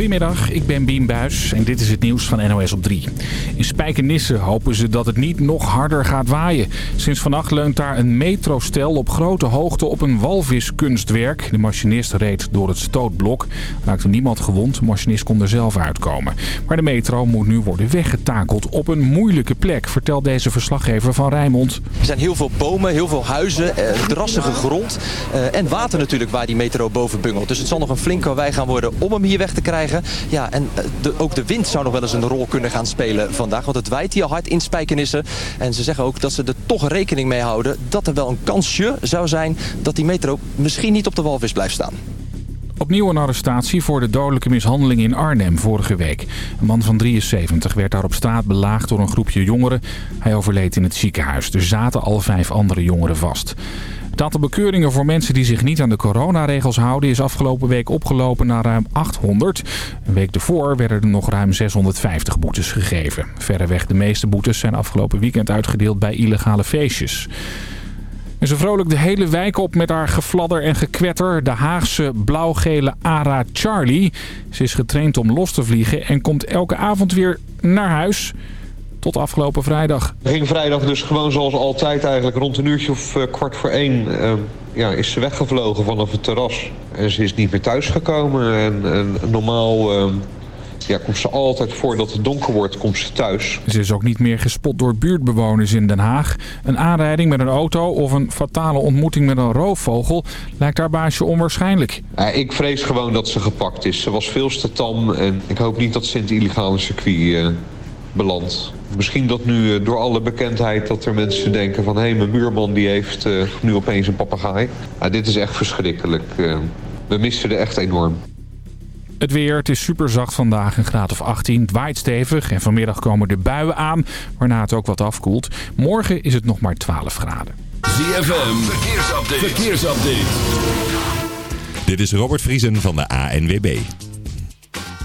Goedemiddag, ik ben Bien Buis en dit is het nieuws van NOS op 3. In Spijkenisse hopen ze dat het niet nog harder gaat waaien. Sinds vannacht leunt daar een metrostel op grote hoogte op een walviskunstwerk. De machinist reed door het stootblok. Raakte niemand gewond, de machinist kon er zelf uitkomen. Maar de metro moet nu worden weggetakeld op een moeilijke plek, vertelt deze verslaggever van Rijnmond. Er zijn heel veel bomen, heel veel huizen, eh, drassige grond eh, en water natuurlijk waar die metro boven bungelt. Dus het zal nog een flinke wij gaan worden om hem hier weg te krijgen. Ja, en eh, ook de wind zou nog wel eens een rol kunnen gaan spelen vandaag. Want het waait hier hard in Spijkenissen. En ze zeggen ook dat ze er toch rekening mee houden dat er wel een kansje zou zijn dat die metro misschien niet op de walvis blijft staan. Opnieuw een arrestatie voor de dodelijke mishandeling in Arnhem vorige week. Een man van 73 werd daar op straat belaagd door een groepje jongeren. Hij overleed in het ziekenhuis. Er zaten al vijf andere jongeren vast. Het aantal bekeuringen voor mensen die zich niet aan de coronaregels houden... is afgelopen week opgelopen naar ruim 800. Een week ervoor werden er nog ruim 650 boetes gegeven. Verreweg de meeste boetes zijn afgelopen weekend uitgedeeld bij illegale feestjes. En ze vrolijk de hele wijk op met haar gefladder en gekwetter. De Haagse blauw-gele Ara Charlie. Ze is getraind om los te vliegen en komt elke avond weer naar huis. Tot afgelopen vrijdag. Ging vrijdag dus gewoon zoals altijd eigenlijk rond een uurtje of uh, kwart voor één... Uh, ja, is ze weggevlogen vanaf het terras. En ze is niet meer thuisgekomen. En, en normaal... Uh, ja, komt ze altijd voordat het donker wordt, komt ze thuis. Ze is ook niet meer gespot door buurtbewoners in Den Haag. Een aanrijding met een auto of een fatale ontmoeting met een roofvogel lijkt haar baasje onwaarschijnlijk. Ja, ik vrees gewoon dat ze gepakt is. Ze was veel te tam en ik hoop niet dat ze in het illegale circuit uh, belandt. Misschien dat nu uh, door alle bekendheid dat er mensen denken van... hé, hey, mijn buurman die heeft uh, nu opeens een papegaai. Ja, dit is echt verschrikkelijk. we missen er echt enorm. Het weer, het is super zacht vandaag, een graad of 18. Het waait stevig en vanmiddag komen de buien aan, waarna het ook wat afkoelt. Morgen is het nog maar 12 graden. ZFM, verkeersupdate. verkeersupdate. Dit is Robert Vriesen van de ANWB.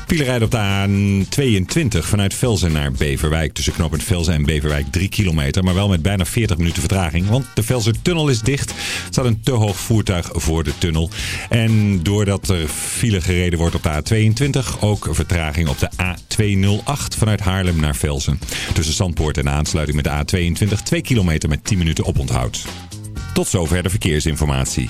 File op de A22 vanuit Velzen naar Beverwijk. Tussen knooppunt Velzen en Beverwijk 3 kilometer. Maar wel met bijna 40 minuten vertraging. Want de Velzen-tunnel is dicht. Er staat een te hoog voertuig voor de tunnel. En doordat er file gereden wordt op de A22... ook vertraging op de A208 vanuit Haarlem naar Velzen. Tussen Zandpoort en aansluiting met de A22 2 kilometer met 10 minuten oponthoud. Tot zover de verkeersinformatie.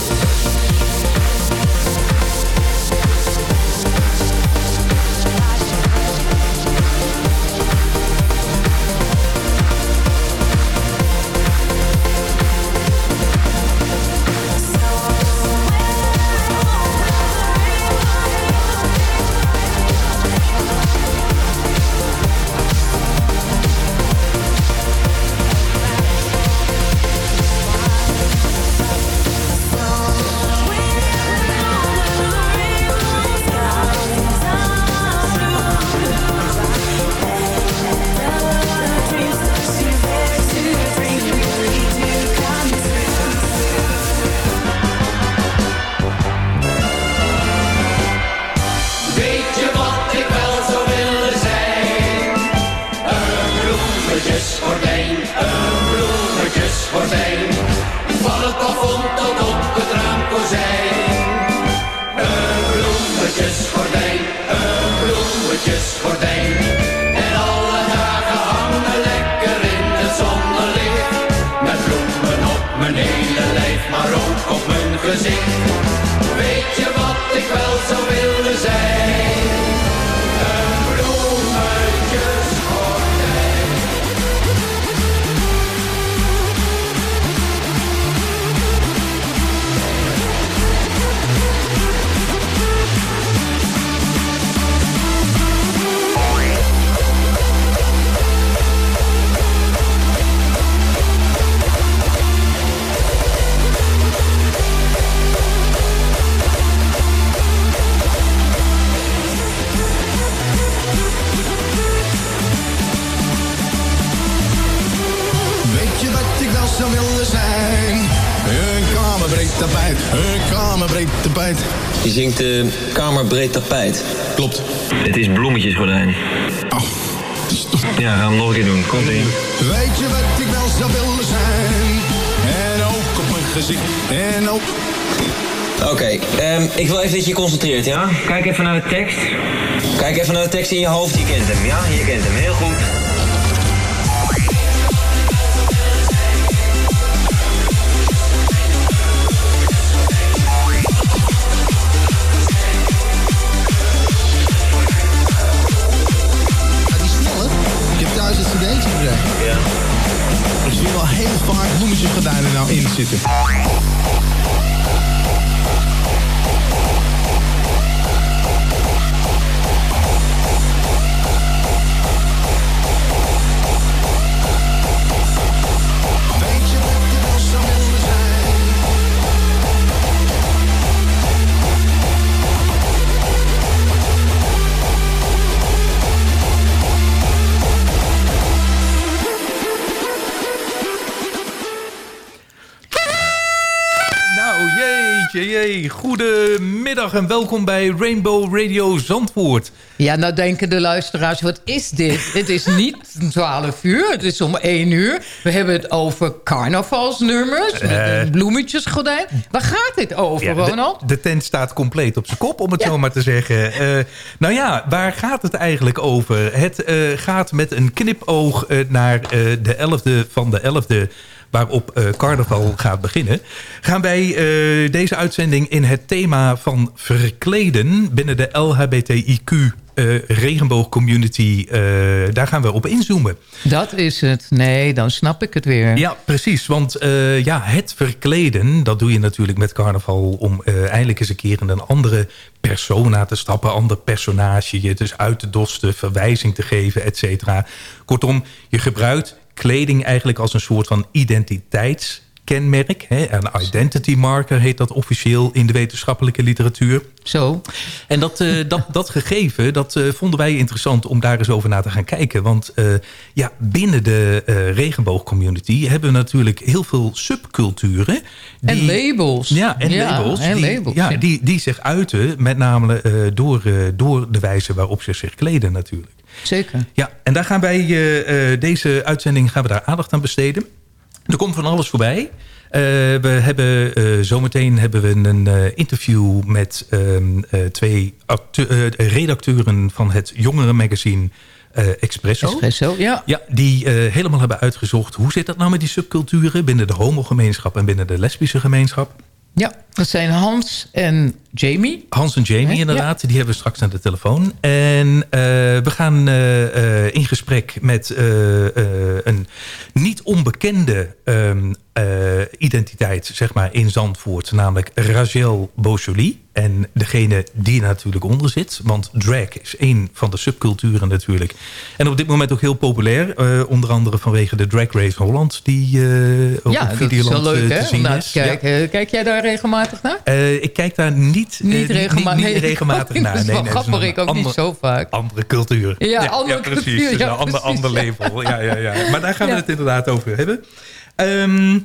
Zingt de kamerbreed tapijt. Klopt. Het is bloemetjesgordijn. Oh. Ja, ga hem nog een keer doen. Komt ie. Weet je wat ik wel zou willen zijn? En ook op mijn gezicht, en ook... Oké, ehm, ik wil even dat je je concentreert, ja? Kijk even naar de tekst. Kijk even naar de tekst in je hoofd. Je kent hem, ja? Je kent hem heel goed. In zitten. Goedemiddag en welkom bij Rainbow Radio Zandvoort. Ja, nou denken de luisteraars, wat is dit? Het is niet 12 uur, het is om 1 uur. We hebben het over carnavalsnummers, met een bloemetjesgordijn. Waar gaat dit over, Ja, Ronald? de, de tent staat compleet op zijn kop, om het zo maar te zeggen. Eh, nou ja, waar gaat het eigenlijk over? Het eh, gaat met een knipoog naar de 11e van de 11e waarop eh, carnaval gaat beginnen... gaan wij eh, deze uitzending in het thema van verkleden... binnen de LHBTIQ eh, regenboogcommunity, eh, daar gaan we op inzoomen. Dat is het. Nee, dan snap ik het weer. Ja, precies. Want ja, het verkleden, dat doe je natuurlijk met carnaval... om eindelijk eens een keer in een andere persona te stappen. ander personage, je dus uit te dosten, verwijzing te geven, et cetera. Kortom, je gebruikt kleding eigenlijk als een soort van identiteitskenmerk. Hè? Een identity marker heet dat officieel in de wetenschappelijke literatuur. Zo. En dat, eh, dat, dat gegeven, dat eh, vonden wij interessant om daar eens over na te gaan kijken. Want eh, ja, binnen de regenboogcommunity hebben we natuurlijk heel veel subculturen. En labels. Ja, en Ja, labels. en die, labels, ja, ja. Die, die zich uiten, met name door, door de wijze waarop ze zich kleden natuurlijk. Zeker. Ja, en daar gaan wij deze uitzending gaan we daar aandacht aan besteden. Er komt van alles voorbij. Eh, we hebben eh, zometeen hebben we een eh, interview met ehm, eh, twee acte- redacteuren van het jongerenmagazine Expresso. Espresso, ja. Ja, die helemaal hebben uitgezocht hoe zit dat nou met die subculturen binnen de homogemeenschap en binnen de lesbische gemeenschap. Ja, dat zijn Hans en Jamie. Hans en Jamie inderdaad, die hebben we straks aan de telefoon. En eh, we gaan eh, eh, in gesprek met een niet onbekende ehm, eh, identiteit zeg maar, in Zandvoort. Namelijk Rachel Beaujoly. En degene die er natuurlijk onder zit. Want drag is één van de subculturen natuurlijk. En op dit moment ook heel populair. eh, onder andere vanwege de Drag Race Holland. Die ook ja, op dat is wel Videoland leuk te hè, zien is. Ja. kijken. Kijk jij daar regelmatig naar? Ik kijk daar niet, Niet nee, regelmatig dat naar. is wel dat grappig, ik ook niet zo vaak. Andere cultuur. Ja, andere precies. cultuur, Dus ja, een ander, precies, ander ja. label. Ja, ja, ja. Maar daar gaan we Ja. het inderdaad over hebben. Ehm,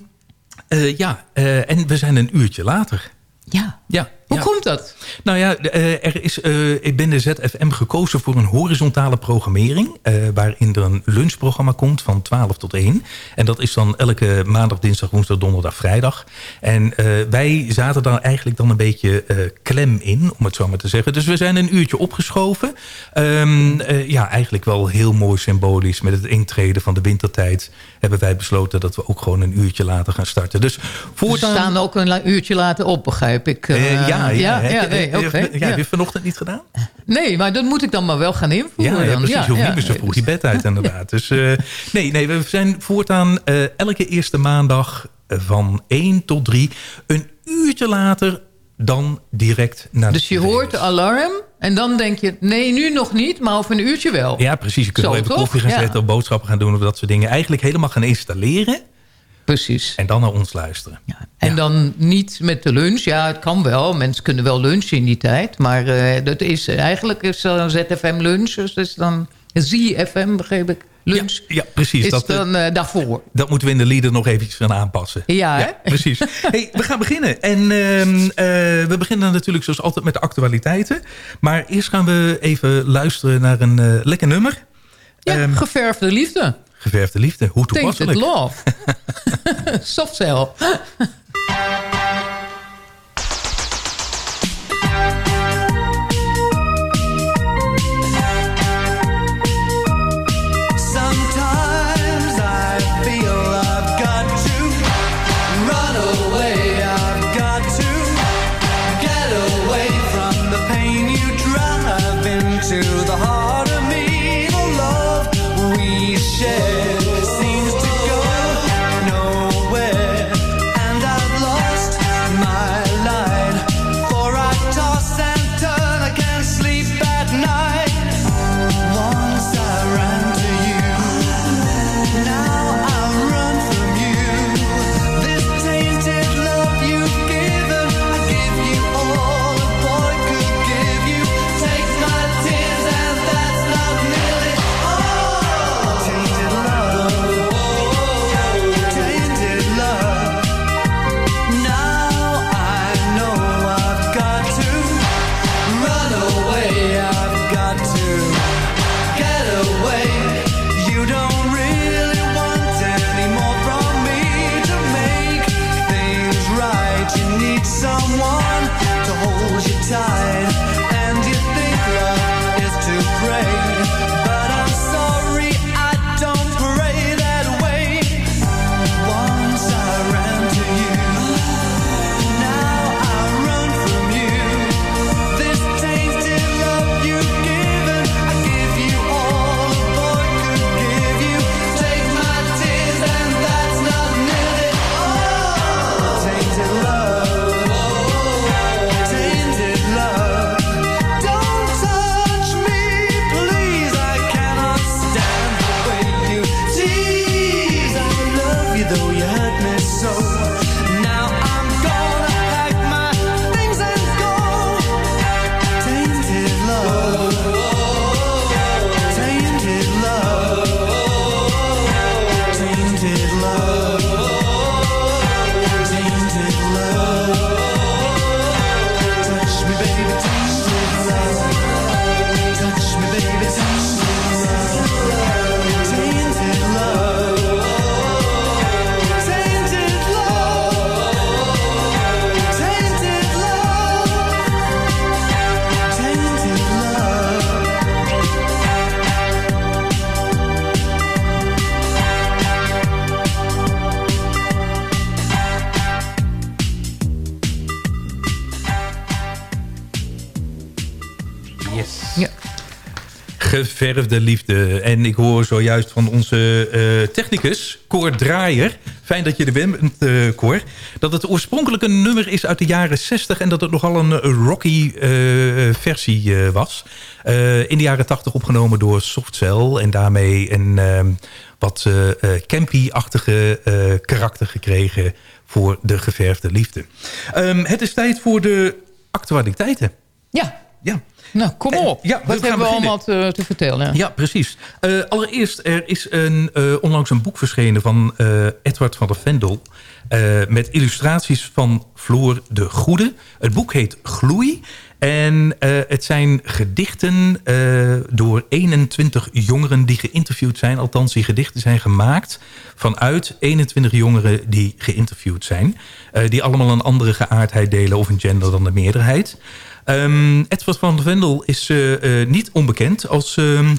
eh, ja, eh, en we zijn een uurtje later. Ja. Ja, Hoe komt dat? Nou ja, de, eh, er is eh, binnen ZFM gekozen voor een horizontale programmering... eh, waarin er een lunchprogramma komt van 12 tot 1. En dat is dan elke maandag, dinsdag, woensdag, donderdag, vrijdag. En wij zaten daar eigenlijk dan een beetje klem in, om het zo maar te zeggen. Dus we zijn een uurtje opgeschoven. Ehm, eh, ja, eigenlijk wel heel mooi symbolisch. Met het intreden van de wintertijd hebben wij besloten... dat we ook gewoon een uurtje later gaan starten. Dus We voortaan... staan ook een uurtje later op, begrijp ik. Eh, ja, ja, nee, heb je- oké, ja, ja. heb je vanochtend niet gedaan? Nee, maar dat moet ik dan maar wel gaan invoeren. Ja, ja precies. Je hoeft niet meer zo vroeg je bed uit inderdaad. Dus eh, nee, nee, we zijn voortaan eh, elke eerste maandag eh, van 1 tot 3... een uurtje later dan direct naar de Dus je hoort de alarm en dan denk je... nee, nu nog niet, maar over een uurtje wel. Ja, precies. Je kunt Zo, wel even koffie gaan zetten... of boodschappen gaan doen of dat soort dingen. Eigenlijk helemaal gaan installeren. Precies. En dan naar ons luisteren. En dan niet met de lunch. Ja, het kan wel. Mensen kunnen wel lunchen in die tijd. Maar eh, dat is, eigenlijk is dan ZFM lunch. Dus dat is dan ZFM, begreep ik. Lunch. Ja, precies. Is Dat, eh, dan eh, daarvoor. Dat moeten we in de lieder nog eventjes gaan aanpassen. Ja, precies. Hey, we gaan beginnen. En ehm, eh, we beginnen natuurlijk zoals altijd met de actualiteiten. Maar eerst gaan we even luisteren naar een lekker nummer. Ja, Ehm, geverfde liefde. geverfde liefde. Hoe Tainted toepasselijk. love. Soft Geverfde liefde. En ik hoor zojuist van onze eh, technicus, Cor Draaier. Fijn dat je er bent, eh Cor. Dat het oorspronkelijk een nummer is uit de jaren 60... en dat het nogal een eh, rocky versie was. In de jaren 80 opgenomen door Softcell. En daarmee een ehm, wat campy-achtige karakter gekregen... voor de geverfde liefde. Ehm, het is tijd voor de actualiteiten. Ja. Ja. Nou, kom op. ja, we Wat gaan hebben we allemaal te, te vertellen? Ja, precies. Eh, allereerst, er is een, eh, onlangs een boek verschenen van eh, Edward van der Vendel... eh, met illustraties van Floor de Goede. Het boek heet Gloei. En eh, het zijn gedichten eh, door 21 jongeren die geïnterviewd zijn. Althans, die gedichten zijn gemaakt vanuit 21 jongeren die geïnterviewd zijn. Eh, die allemaal een andere geaardheid delen of een gender dan de meerderheid. Ehm, Edward van der Vendel is eh, eh, niet onbekend als, ehm,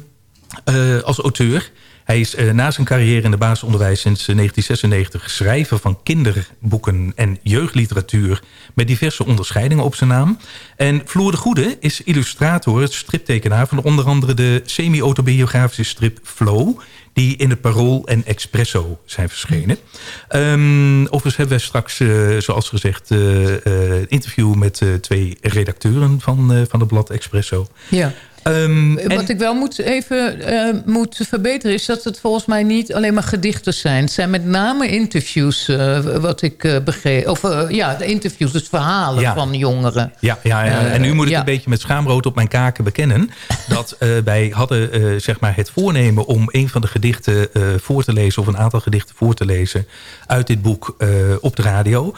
eh, als auteur. Hij is eh, na zijn carrière in het basisonderwijs sinds eh, 1996 schrijver van kinderboeken en jeugdliteratuur met diverse onderscheidingen op zijn naam. En Floor de Goede is illustrator, striptekenaar van onder andere de semi-autobiografische strip Flow, die in het Parool en Expresso zijn verschenen. Ehm, overigens hebben we straks, eh, zoals gezegd, eh, eh, een interview met eh, twee redacteuren van, eh, van het blad Expresso. Ja. Ehm, en- Wat ik wel moet even eh, moet verbeteren is dat het volgens mij niet alleen maar gedichten zijn. Het zijn met name interviews, eh, wat ik eh, begreep. Of ja, de interviews, dus verhalen Ja. van jongeren. Ja, ja, ja. En nu moet ik ja. een beetje met schaamrood op mijn kaken bekennen... dat wij hadden zeg maar het voornemen om een van de gedichten voor te lezen... of een aantal gedichten voor te lezen uit dit boek op de radio.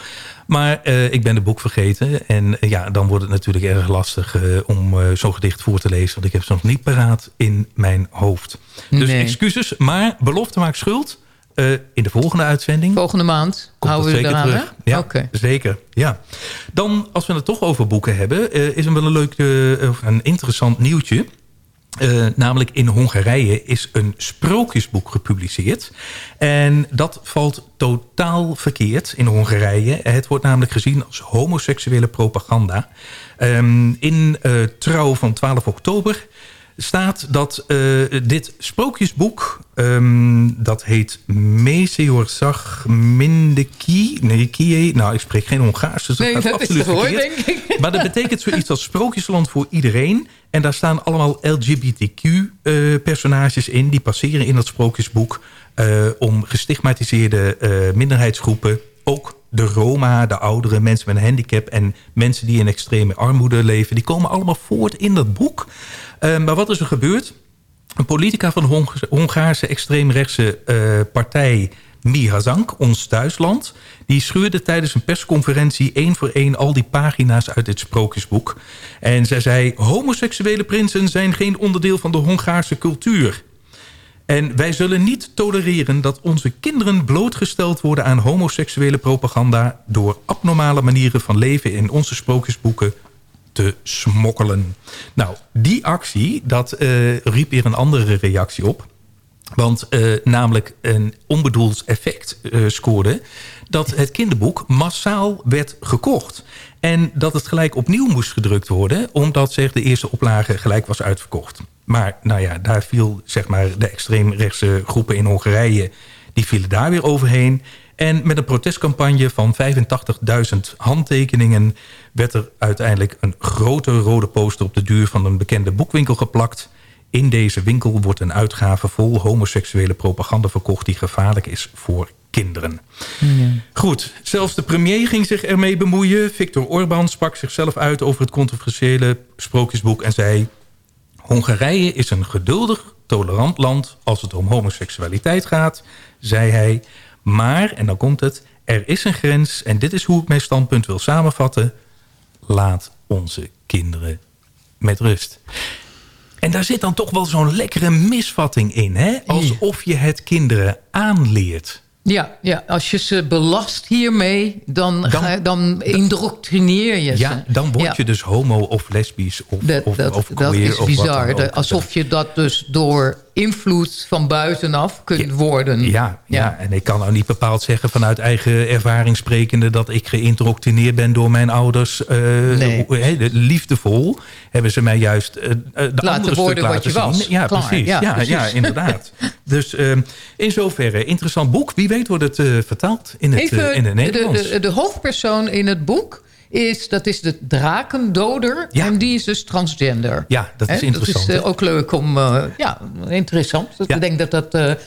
Maar eh, ik ben het boek vergeten. En eh, ja, dan wordt het natuurlijk erg lastig eh, om zo'n gedicht voor te lezen... want ik heb ze nog niet paraat in mijn hoofd. Dus Nee. excuses, maar belofte maakt schuld... in de volgende uitzending. Volgende maand houden we zeker eraan, terug. hè? Ja, zeker. Ja. Dan, als we het toch over boeken hebben... is er wel een leuk, of een interessant nieuwtje. Eh, namelijk in Hongarije is een sprookjesboek gepubliceerd. En dat valt totaal verkeerd in Hongarije. Het wordt namelijk gezien als homoseksuele propaganda. Ehm, in eh, Trouw van 12 oktober staat dat eh, dit sprookjesboek... ehm, dat heet Meseorzag Mindeki... Nee, Kie. Nou, ik spreek geen Hongaars, dus dat Nee, dat is absoluut verkeerd. denk ik. Maar dat betekent zoiets als sprookjesland voor iedereen. En daar staan allemaal LGBTQ-personages in. Die passeren in dat sprookjesboek eh, om gestigmatiseerde eh, minderheidsgroepen... ook de Roma, de ouderen, mensen met een handicap... en mensen die in extreme armoede leven... die komen allemaal voort in dat boek. Eh, maar wat is er gebeurd? Een politica van de Hong- Hongaarse extreemrechtse eh, partij Mihazank, Ons Thuisland... die scheurde tijdens een persconferentie één voor één al die pagina's uit dit sprookjesboek. En zij zei, homoseksuele prinsen zijn geen onderdeel van de Hongaarse cultuur. En wij zullen niet tolereren dat onze kinderen blootgesteld worden aan homoseksuele propaganda... door abnormale manieren van leven in onze sprookjesboeken te smokkelen. Nou, die actie, dat eh, riep weer een andere reactie op. Want eh, namelijk een onbedoeld effect eh, scoorde... dat het kinderboek massaal werd gekocht. En dat het gelijk opnieuw moest gedrukt worden... omdat zeg, de eerste oplage gelijk was uitverkocht. Maar nou ja, daar viel zeg maar, de extreemrechtse groepen in Hongarije... die vielen daar weer overheen. En met een protestcampagne van 85.000 handtekeningen... werd er uiteindelijk een grote rode poster op de deur van een bekende boekwinkel geplakt... In deze winkel wordt een uitgave vol homoseksuele propaganda verkocht... die gevaarlijk is voor kinderen. Goed, zelfs de premier ging zich ermee bemoeien. Viktor Orbán sprak zichzelf uit over het controversiële sprookjesboek... en zei... Hongarije is een geduldig, tolerant land als het om homoseksualiteit gaat, zei hij. Maar, en dan komt het, er is een grens... en dit is hoe ik mijn standpunt wil samenvatten... laat onze kinderen met rust. En daar zit dan toch wel zo'n lekkere misvatting in. Hè? Alsof je het kinderen aanleert. Ja, ja, als je ze belast hiermee, dan, Dan- ga, dan indoctrineer je ze. Ja, dan word Ja. je dus homo of lesbisch of, Dat, of, dat, of dat queer is bizar. alsof je dat dus door invloed van buitenaf kunt worden. Ja, ja, en ik kan nou niet bepaald zeggen vanuit eigen ervaring sprekende... dat ik geïndoctrineerd ben door mijn ouders. eh, Nee. de- liefdevol hebben ze mij juist eh, eh, de andere stuk wat laten je was. zien. Ja, Klaar, precies. ja, Ja, precies. ja, inderdaad. dus eh, in zoverre, interessant boek. Wie weet wordt het eh, vertaald in het, Even, in het de, Nederlands. de, de hoofdpersoon in het boek is, dat is de drakendoder. En die is dus transgender. Ja, dat is interessant, Dat is eh, ook leuk om... eh, ja, interessant. Ik denk dat dat...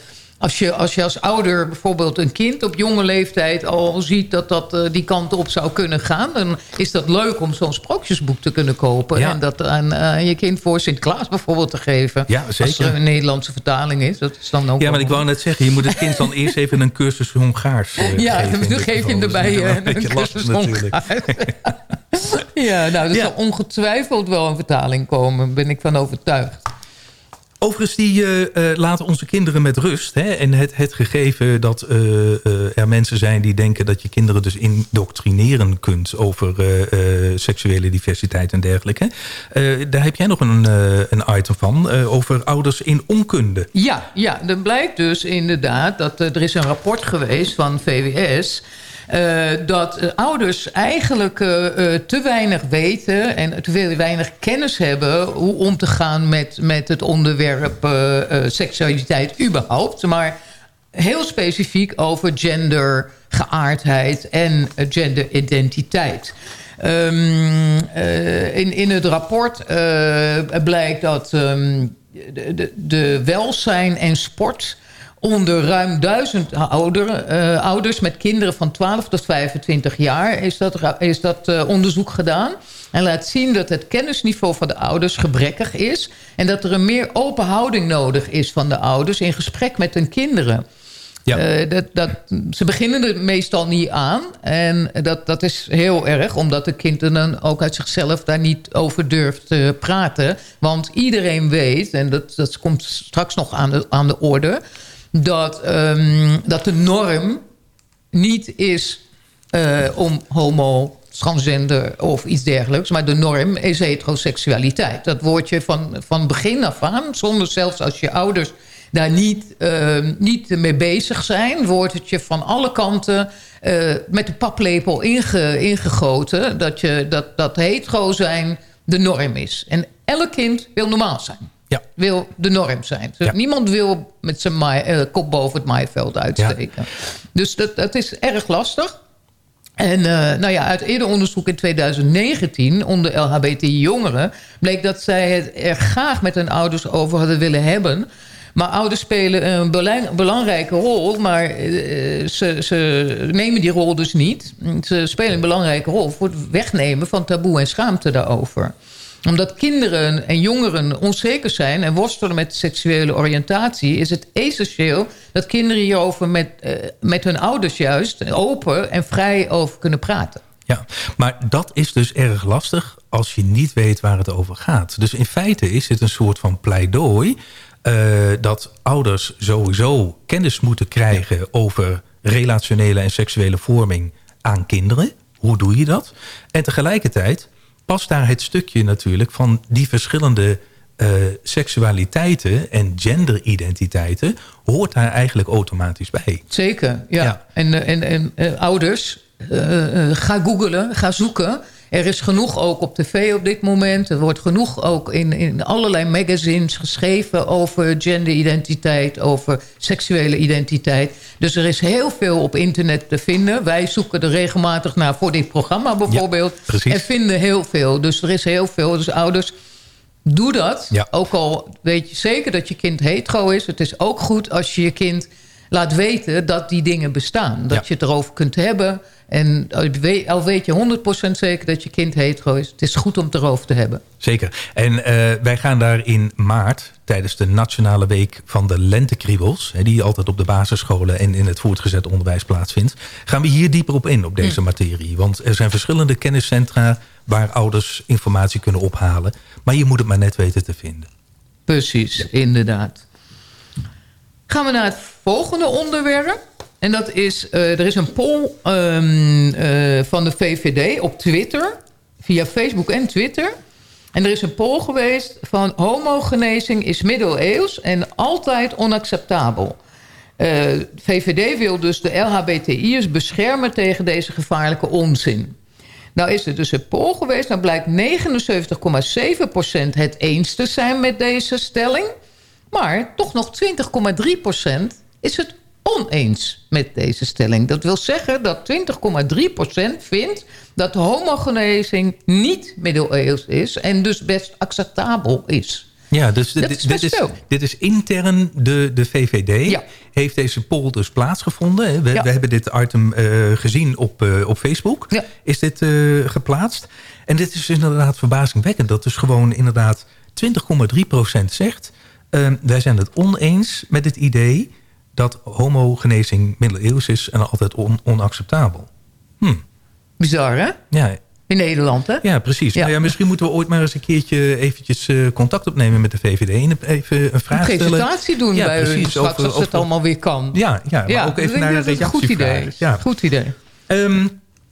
eh, als je, als je als ouder bijvoorbeeld een kind op jonge leeftijd al ziet dat dat eh, die kant op zou kunnen gaan, dan is dat leuk om zo'n sprookjesboek te kunnen kopen. Ja. En dat aan, aan je kind voor Sinterklaas bijvoorbeeld te geven. Ja, Als er een Nederlandse vertaling is. Dat is dan ook Ja, maar ik wou net zeggen, je moet het kind dan eerst even een cursus Hongaars eh, Ja, geven. in dan geef je hem erbij eh, een een cursus. Hongaars. ja, nou, er zal ongetwijfeld wel een vertaling komen. Ben ik van overtuigd. Overigens, die eh, eh, laten onze kinderen met rust. Hè? En het, het gegeven dat eh, er mensen zijn die denken... dat je kinderen dus indoctrineren kunt... over seksuele diversiteit en dergelijke. Daar heb jij nog een, een item van... over ouders in onkunde. Ja, ja, er blijkt dus inderdaad dat er is een rapport geweest van VWS... eh, dat eh, ouders eigenlijk eh, te weinig weten en te weinig kennis hebben... hoe om te gaan met, met het onderwerp seksualiteit überhaupt. Maar heel specifiek over gender, geaardheid en genderidentiteit. Ehm, eh, in, in het rapport blijkt dat ehm, de, de welzijn en sport onder ruim duizend ouder, eh, ouders met kinderen van 12 tot 25 jaar is dat, is dat eh, onderzoek gedaan. En laat zien dat het kennisniveau van de ouders gebrekkig is. En dat er een meer open houding nodig is van de ouders in gesprek met hun kinderen. Eh, dat, dat, ze beginnen er meestal niet aan. En dat, dat is heel erg, omdat de kind er dan ook uit zichzelf daar niet over durft te praten. Want iedereen weet, en dat, dat komt straks nog aan de, aan de orde... Dat, ehm, dat de norm niet is eh, om homo, transgender of iets dergelijks. Maar de norm is heteroseksualiteit. Dat woordje van, van begin af aan, zonder zelfs als je ouders daar niet, eh, niet mee bezig zijn... wordt het je van alle kanten eh, met de paplepel inge, ingegoten... Dat, je, dat, dat hetero zijn de norm is. En elk kind wil normaal zijn. Wil de norm zijn. Dus Niemand wil met zijn eh, kop boven het maaiveld uitsteken. Dus dat, dat is erg lastig. En eh, nou ja, uit eerder onderzoek in 2019 onder LHBT-jongeren... bleek dat zij het er graag met hun ouders over hadden willen hebben... Maar ouders spelen een belang- belangrijke rol, maar eh, ze, ze nemen die rol dus niet. Ze spelen een belangrijke rol voor het wegnemen van taboe en schaamte daarover omdat kinderen en jongeren onzeker zijn en worstelen met seksuele oriëntatie... is het essentieel dat kinderen hierover met, eh, met hun ouders juist open en vrij over kunnen praten. Ja, maar dat is dus erg lastig als je niet weet waar het over gaat. Dus in feite is het een soort van pleidooi... eh, dat ouders sowieso kennis moeten krijgen... over relationele en seksuele vorming aan kinderen. Hoe doe je dat? En tegelijkertijd past daar het stukje natuurlijk... van die verschillende eh, seksualiteiten en genderidentiteiten... hoort daar eigenlijk automatisch bij. Zeker, ja. En, eh, en, en ouders, eh, eh, ga googlen, ga zoeken. Er is genoeg ook op tv op dit moment. Er wordt genoeg ook in, in allerlei magazines geschreven... over genderidentiteit, over seksuele identiteit. Dus er is heel veel op internet te vinden. Wij zoeken er regelmatig naar voor dit programma bijvoorbeeld. precies. en vinden heel veel. Dus er is heel veel. Dus ouders... Doe dat. Ook al weet je zeker dat je kind hetero is. Het is ook goed als je je kind laat weten dat die dingen bestaan. Dat je het erover kunt hebben. En al weet- je 100% zeker dat je kind hetero is. Het is goed om het erover te hebben. Zeker. En eh, wij gaan daar in maart tijdens de Nationale Week van de Lentekriebels... hè, die altijd op de basisscholen en in het voortgezet onderwijs plaatsvindt... gaan we hier dieper op in, op deze materie. Want er zijn verschillende kenniscentra waar ouders informatie kunnen ophalen. Maar je moet het maar net weten te vinden. Precies, inderdaad. Gaan we naar het volgende onderwerp. En dat is, eh, er is een poll ehm, eh, van de VVD op Twitter. Via Facebook en Twitter. En er is een poll geweest van homogenezing is middeleeuws en altijd onacceptabel. Eh, VVD wil dus de LHBTI'ers beschermen tegen deze gevaarlijke onzin. Nou is er dus een poll geweest. Dan blijkt 79,7% het eens te zijn met deze stelling. Maar toch nog 20,3% is het oneens met deze stelling. Dat wil zeggen dat 20,3% vindt dat homogenezing niet middeleeuws is... en dus best acceptabel is. Ja, dus dit, is dit, is, dit is intern de, de VVD. Heeft deze poll dus plaatsgevonden. We, Ja. we hebben dit item eh, gezien op, eh, op Facebook. Is dit eh, geplaatst. En dit is inderdaad verbazingwekkend. Dat dus gewoon inderdaad 20,3% zegt... eh, wij zijn het oneens met het idee dat homogenezing middeleeuws is... en altijd on- onacceptabel. Hm. Bizar, hè? Ja, In Nederland, hè? ja, precies. Ja. Ja, misschien moeten we ooit maar eens een keertje eventjes eh, contact opnemen met de VVD. En even een vraag Een stellen. presentatie doen Ja, bij hun precies, straks over- als het over- allemaal weer kan. Ja, ja, maar ook even naar dat een het een goed idee. Ja. Goed idee. Ehm,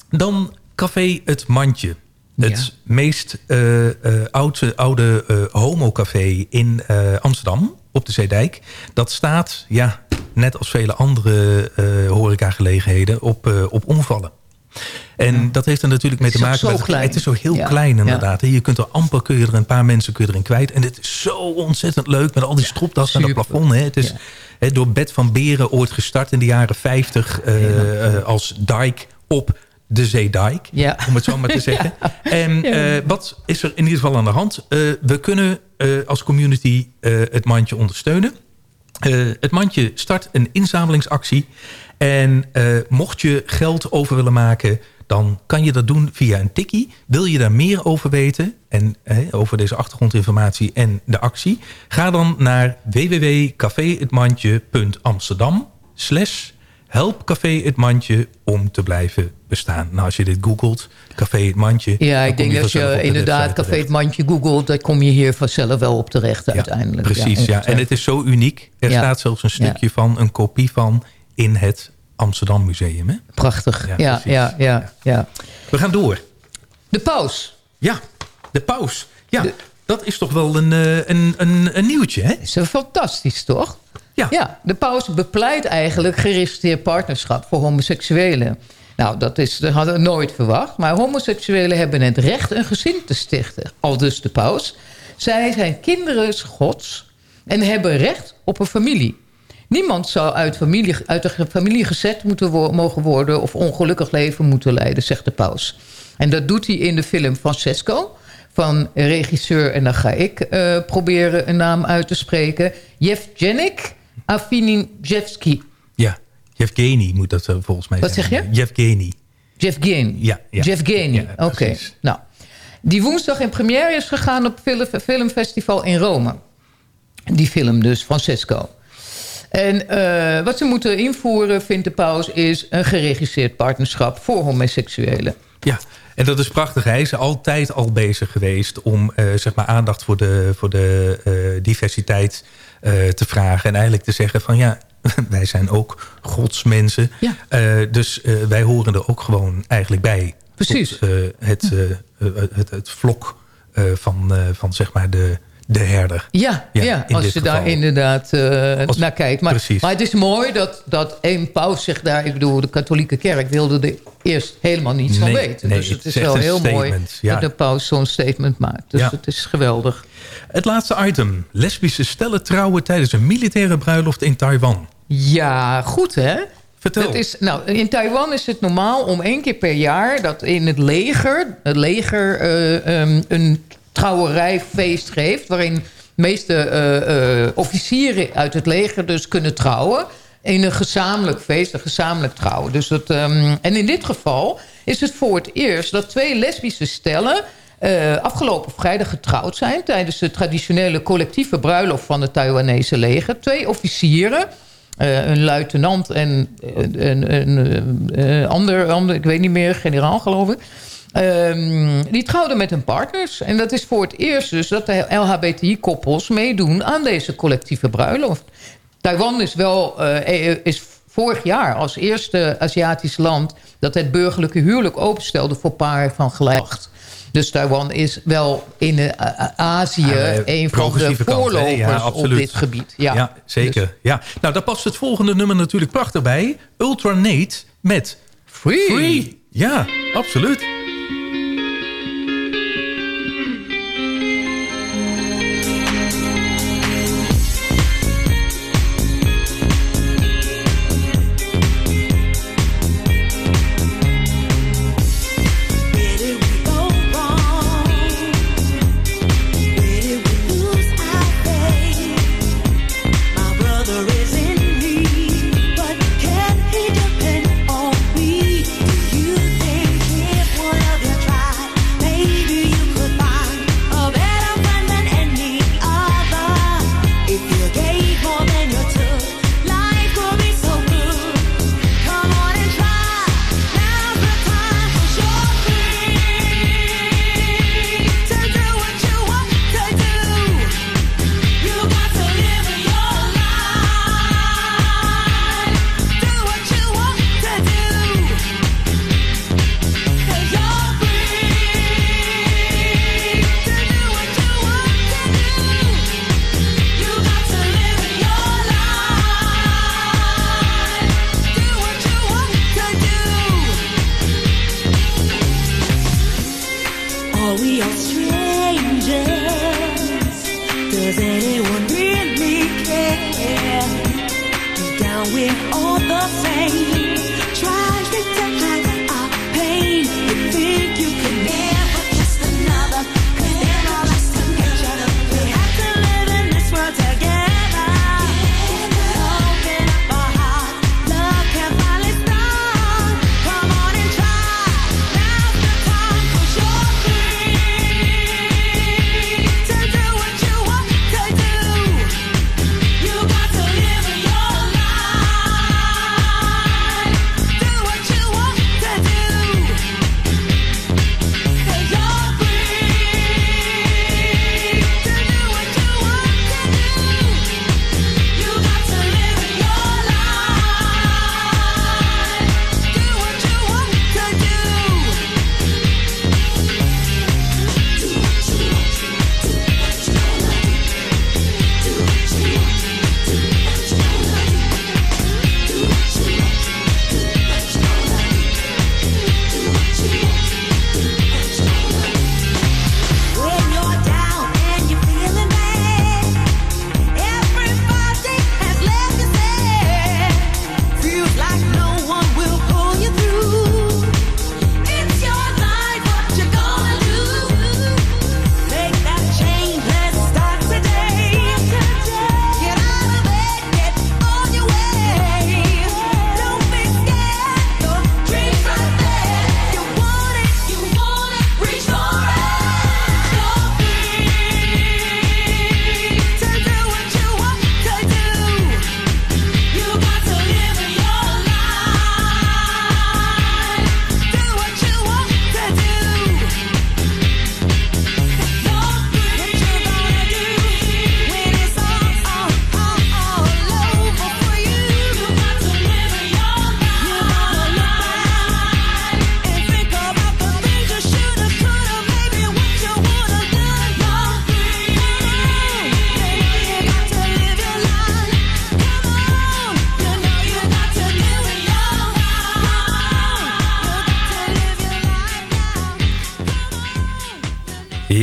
dan Café Het Mandje. Het meest eh, eh, oude, oude eh, homocafé in eh, Amsterdam, op de Zeedijk. Dat staat, ja, net als vele andere horecagelegenheden, op, op omvallen. En dat heeft er natuurlijk mee Het te maken met... het- klein. Het is zo heel Ja. klein inderdaad. Je kunt er amper kun je er een paar mensen kun je erin kwijt. En het is zo ontzettend leuk met al die stropdassen en dat super. plafond. Hè. Het is hè, door Bed van Beren ooit gestart in de jaren 50 eh, eh, als dijk op de Zeedijk. Ja. Om het zo maar te zeggen. En eh, wat is er in ieder geval aan de hand? Eh, we kunnen eh, als community het mandje ondersteunen. Het mandje start een inzamelingsactie. En mocht je geld over willen maken... dan kan je dat doen via een tikkie. Wil je daar meer over weten... en over deze achtergrondinformatie en de actie... ga dan naar www.cafehetmandje.amsterdam... slash help Café Het Mandje om te blijven bestaan. Nou, als je dit googelt, Café Het Mandje... Ja, ik denk dat je de inderdaad Café terecht. het Mandje googelt... dan kom je hier vanzelf wel op terecht uiteindelijk. Precies, ja. En het is zo uniek. Er Ja. staat zelfs een Ja. stukje van, een kopie van... in het Amsterdam Museum. Hè? Prachtig, ja, ja, ja, ja, We gaan door. De paus. Ja, de paus. Ja, dat is toch wel een, eh, een, een, een nieuwtje, hè? Is fantastisch, toch? Ja. de paus bepleit eigenlijk geregistreerd partnerschap voor homoseksuelen. Nou, dat, is, dat hadden we nooit verwacht. Maar homoseksuelen hebben het recht een gezin te stichten. Al dus de paus. Zij zijn kinderen gods en hebben recht op een familie. Niemand zou uit, familie, uit de familie gezet moeten mogen worden... of ongelukkig leven moeten leiden, zegt de paus. En dat doet hij in de film Francesco van regisseur... en dan ga ik eh, proberen een naam uit te spreken... Yevgenik Afinijevski. Ja, Yevgeny moet dat eh, volgens mij Wat zijn. zeg je? Yevgeny. Jevgeny. Ja, ja. Jevgeny, oké. Nou, die woensdag in première is gegaan op film, filmfestival in Rome. Die film dus, Francesco. En eh, wat ze moeten invoeren, vindt de paus... is een geregisseerd partnerschap voor homoseksuelen. Ja, en dat is prachtig. Hij is altijd al bezig geweest om eh, zeg maar aandacht voor de, voor de diversiteit eh, te vragen. En eigenlijk te zeggen van ja, wij zijn ook godsmensen. Ja. Eh, dus eh, wij horen er ook gewoon eigenlijk bij. Precies. Tot, het, het, het vlok van, van zeg maar de, de herder. Ja, ja, als je daar inderdaad Als- naar kijkt. Maar, precies. maar het is mooi dat, dat één paus zich daar... Ik bedoel, de katholieke kerk wilde er eerst helemaal niets van weten. nee, dus het het is wel heel mooi ja. dat de paus zo'n statement maakt. Dus Ja. het is geweldig. Het laatste item. Lesbische stellen trouwen tijdens een militaire bruiloft in Taiwan. Ja, goed hè? Vertel. Dat is, nou, in Taiwan is het normaal om één keer per jaar... dat in het leger, het leger eh, ehm, een trouwerijfeest geeft... waarin de meeste eh, eh, officieren uit het leger dus kunnen trouwen... in een gezamenlijk feest, een gezamenlijk trouwen. Dus dat, ehm, en in dit geval is het voor het eerst dat twee lesbische stellen... eh, afgelopen vrijdag getrouwd zijn... tijdens de traditionele collectieve bruiloft van het Taiwanese leger. Twee officieren... Eh, een luitenant en een, eh, ander, ander, ik weet niet meer, generaal geloof ik. Ehm, die trouwden met hun partners. En dat is voor het eerst dus dat de LHBTI-koppels meedoen aan deze collectieve bruiloft. Taiwan is wel is vorig jaar als eerste Aziatisch land... dat het burgerlijke huwelijk openstelde voor paren van gelijk. Dus Taiwan is wel in eh, Azië Ja, een van de voorlopers Ja, op dit gebied. Ja, Ja, zeker. Ja. Nou, daar past het volgende nummer natuurlijk prachtig bij. Ultra Nate met Free. Ja, absoluut.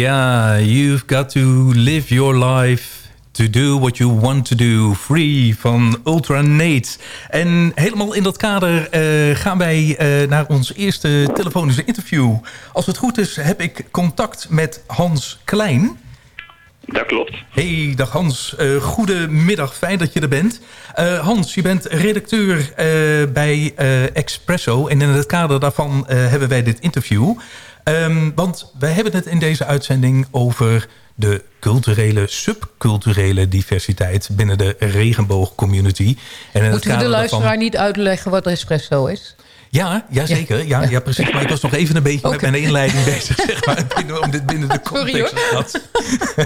Ja, you've got to live your life to do what you want to do. Free van Ultra Nate. En helemaal in dat kader eh, gaan wij eh, naar ons eerste telefonische interview. Als het goed is heb ik contact met Hans Klein. Dat klopt. Hey, dag Hans. Uh, goedemiddag, fijn dat je er bent. Hans, je bent redacteur bij Expresso. En in het kader daarvan hebben wij dit interview. Um, want wij hebben het in deze uitzending over de culturele, subculturele diversiteit binnen de regenboogcommunity. En in Moeten we de luisteraar daarvan... niet uitleggen wat espresso is? Ja, ja zeker. Ja, ja, precies. Maar ik was nog even een beetje okay. met mijn inleiding bezig. Zeg maar, binnen, om dit binnen de context te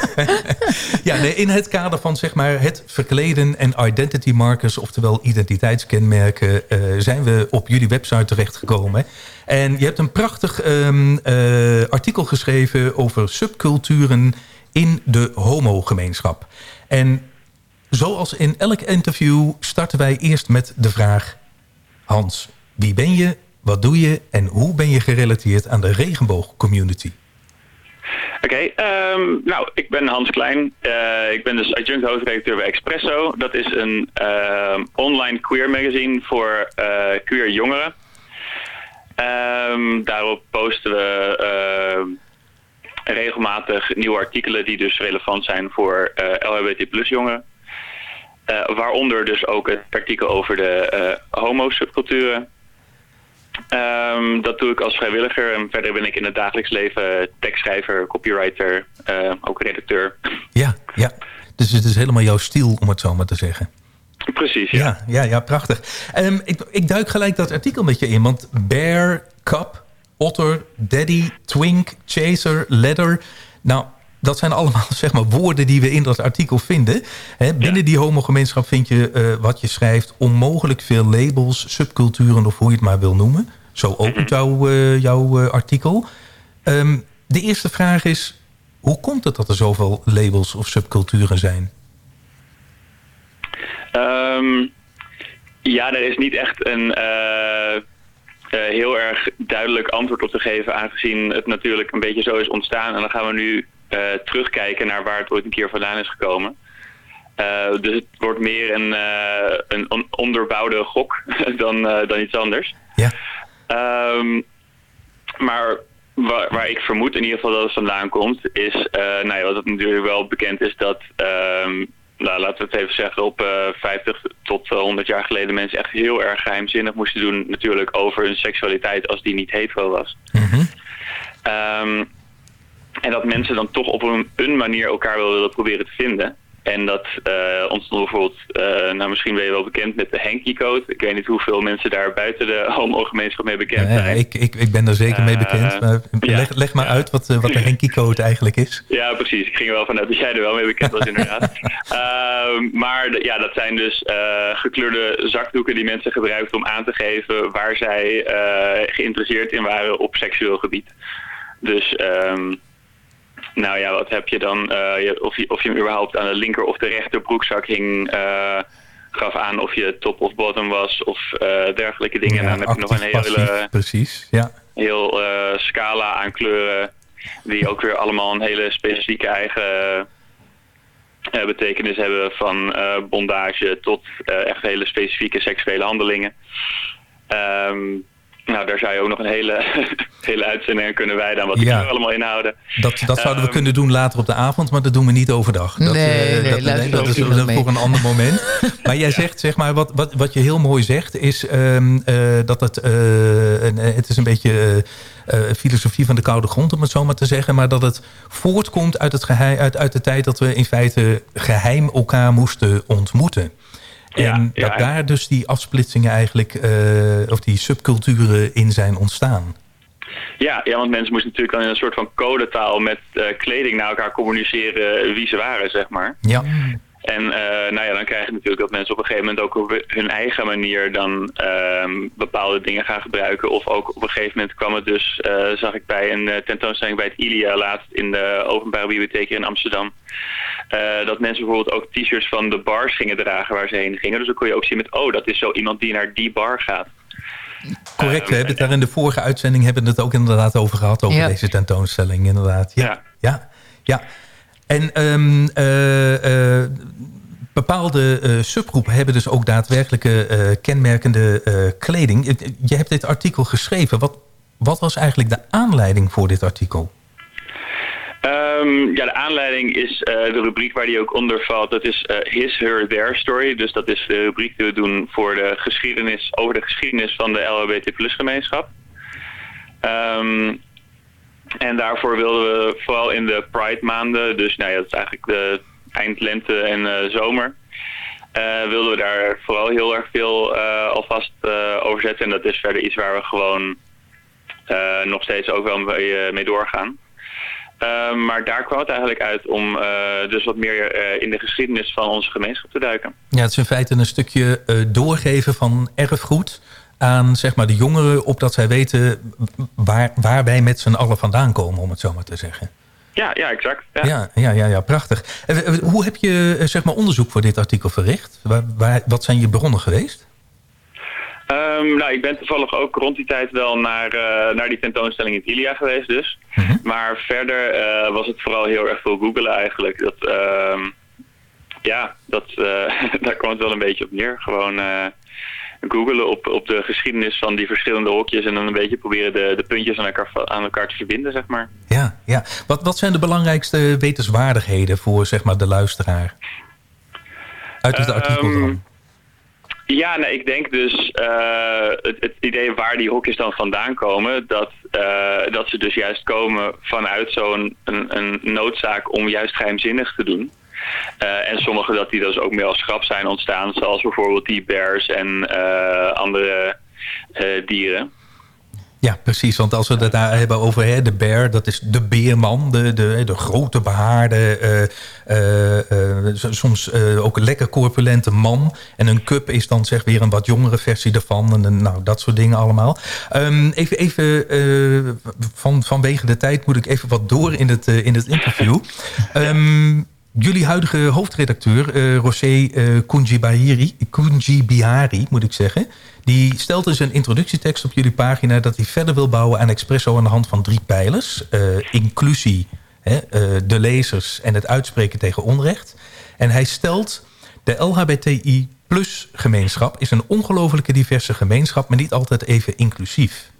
Ja, nee, in het kader van zeg maar, het verkleden en identity markers... oftewel identiteitskenmerken... Uh, zijn we op jullie website terechtgekomen. En je hebt een prachtig um, uh, artikel geschreven over subculturen in de homogemeenschap. En zoals in elk interview starten wij eerst met de vraag... Hans, wie ben je, wat doe je en hoe ben je gerelateerd aan de regenboogcommunity? Oké, um, nou, ik ben Hans Klein. Uh, ik ben dus adjunct hoofdredacteur bij Expresso. Dat is een uh, online queer magazine voor uh, queer jongeren. Um, daarop posten we ehm, regelmatig nieuwe artikelen die dus relevant zijn voor LHBT plus jongeren. waaronder dus ook het artikel over de homo-subculturen. Um, dat doe ik als vrijwilliger en verder ben ik in het dagelijks leven tekstschrijver, copywriter, uh, ook redacteur. Ja, ja. Dus het is helemaal jouw stiel om het zo maar te zeggen. Precies, ja. Ja, ja, ja prachtig. Um, ik, ik duik gelijk dat artikel met je in, want Bear, Cup, Otter, Daddy, Twink, Chaser, Leather... Nou, dat zijn allemaal zeg maar, woorden die we in dat artikel vinden. He, binnen ja. die homogemeenschap vind je uh, wat je schrijft... onmogelijk veel labels, subculturen of hoe je het maar wil noemen. Zo opent jouw, uh, jouw uh, artikel. Um, de eerste vraag is... hoe komt het dat er zoveel labels of subculturen zijn? Um, ja, er is niet echt een... heel erg duidelijk antwoord op te geven... aangezien het natuurlijk een beetje zo is ontstaan. En dan gaan we nu terugkijken naar waar het ooit een keer vandaan is gekomen. Uh, dus het wordt meer een, uh, een onderbouwde gok dan, dan iets anders. Ja. Um, maar waar, waar, ik vermoed in ieder geval dat het vandaan komt, is, nou ja, wat het natuurlijk wel bekend is, dat, um, nou, laten we het even zeggen, op 50 tot 100 jaar geleden mensen echt heel erg geheimzinnig moesten doen natuurlijk over hun seksualiteit als die niet hetero was. Mm -hmm. um, en dat mensen dan toch op een, een manier elkaar wel willen proberen te vinden. En dat uh, ontstond bijvoorbeeld, uh, nou misschien ben je wel bekend met de Henky Code. Ik weet niet hoeveel mensen daar buiten de homo-gemeenschap mee bekend zijn. Ja, ik, ik, ik ben daar zeker mee bekend. Maar leg, ja. leg maar uit wat, wat de Henky Code eigenlijk is. Ja, precies. Ik ging er wel vanuit dat jij er wel mee bekend was inderdaad. maar ja, dat zijn dus gekleurde zakdoeken die mensen gebruiken om aan te geven waar zij geïnteresseerd in waren op seksueel gebied. Dus... Um, nou ja, wat heb je dan? Uh, je, of, je, of je hem überhaupt aan de linker of de rechter broekzak hing... Uh, gaf aan of je top of bottom was of uh, dergelijke dingen. Ja, en dan heb je nog een hele... Precies, ja. Heel scala aan kleuren... die ook weer allemaal een hele specifieke eigen... betekenis hebben van bondage tot echt hele specifieke seksuele handelingen. Um, nou, daar zou je ook nog een hele, hele uitzending aan kunnen wijden aan wat die ja. allemaal inhouden. Dat, dat zouden we um, kunnen doen later op de avond, maar dat doen we niet overdag. Dat, nee, uh, nee, dat, nee, dat is voor een ander moment. maar jij ja. zegt, zeg maar, wat, wat, wat je heel mooi zegt, is um, uh, dat het, uh, een, het is een beetje filosofie van de koude grond, om het zo maar te zeggen, maar dat het voortkomt uit, het geheim, uit, uit de tijd dat we in feite geheim elkaar moesten ontmoeten. En dat ja. daar dus die afsplitsingen eigenlijk, uh, of die subculturen in zijn ontstaan. Ja, ja, want mensen moesten natuurlijk dan in een soort van codetaal met uh, kleding naar elkaar communiceren wie ze waren, zeg maar. Ja. En uh, nou ja, dan krijg je natuurlijk dat mensen op een gegeven moment ook op hun eigen manier dan uh, bepaalde dingen gaan gebruiken. Of ook op een gegeven moment kwam het dus, uh, zag ik bij een tentoonstelling bij het ILIA laatst in de openbare bibliotheek hier in Amsterdam. Uh, dat mensen bijvoorbeeld ook t-shirts van de bars gingen dragen waar ze heen gingen. Dus dan kon je ook zien met, oh, dat is zo iemand die naar die bar gaat. Correct, we hebben het daar in de vorige uitzending hebben we het ook inderdaad over gehad, over Ja. deze tentoonstelling, inderdaad. Ja, ja, ja. En ehm, eh, eh, bepaalde eh, subgroepen hebben dus ook daadwerkelijke kenmerkende kleding. Je hebt dit artikel geschreven. Wat, wat was eigenlijk de aanleiding voor dit artikel? Ehm, ja, de aanleiding is de rubriek waar die ook onder valt. Dat is His, Her, Their Story. Dus dat is de rubriek die we doen voor de geschiedenis, over de geschiedenis van de LHBT plus gemeenschap. Ehm, en daarvoor wilden we vooral in de Pride maanden, dus nou ja, dat is eigenlijk de eind lente en eh, zomer, eh, wilden we daar vooral heel erg veel eh, alvast over zetten. En dat is verder iets waar we gewoon nog steeds ook wel mee, mee doorgaan. Uh, maar daar kwam het eigenlijk uit om dus wat meer in de geschiedenis van onze gemeenschap te duiken. Ja, het is in feite een stukje doorgeven van erfgoed aan zeg maar, de jongeren... opdat zij weten waar, waar wij met z'n allen vandaan komen, om het zo maar te zeggen. Ja, ja exact. Ja. Ja, ja, ja, ja prachtig. Hoe heb je zeg maar, onderzoek voor dit artikel verricht? Waar, waar, wat zijn je bronnen geweest? Um, nou, ik ben toevallig ook rond die tijd wel naar, uh, naar die tentoonstelling in Tilia geweest dus. Mm -hmm. Maar verder uh, was het vooral heel erg veel googelen eigenlijk. Dat, uh, ja, dat, daar kwam het wel een beetje op neer. Gewoon googelen op, op de geschiedenis van die verschillende hokjes... en dan een beetje proberen de, de puntjes aan elkaar, aan elkaar te verbinden, zeg maar. Ja, ja. Wat, wat zijn de belangrijkste wetenswaardigheden voor zeg maar, de luisteraar? Uit het artikel Ehm, dan. Ja, nee, ik denk dus uh, het, het, idee waar die hokjes dan vandaan komen, dat, uh, dat ze dus juist komen vanuit zo'n een, een noodzaak om juist geheimzinnig te doen. Uh, en sommige dat die dus ook meer als grap zijn ontstaan, zoals bijvoorbeeld die bears en andere dieren. Ja, precies. Want als we het daar hebben over hè, de bear, dat is de beerman, de, de, de grote behaarde, uh, uh, uh, soms ook een lekker corpulente man. En een cup is dan zeg weer een wat jongere versie daarvan. En nou, dat soort dingen allemaal. Um, even even van, vanwege de tijd moet ik even wat door in het, in het interview. Um, Jullie huidige hoofdredacteur, uh, Roché uh, Kunjibahiri, Kunjibihari, moet ik zeggen... die stelt in zijn introductietekst op jullie pagina... dat hij verder wil bouwen aan Expresso aan de hand van drie pijlers. Uh, inclusie, hè, de lezers en het uitspreken tegen onrecht. En hij stelt... de LHBTI plus gemeenschap is een ongelofelijke diverse gemeenschap... maar niet altijd even inclusief.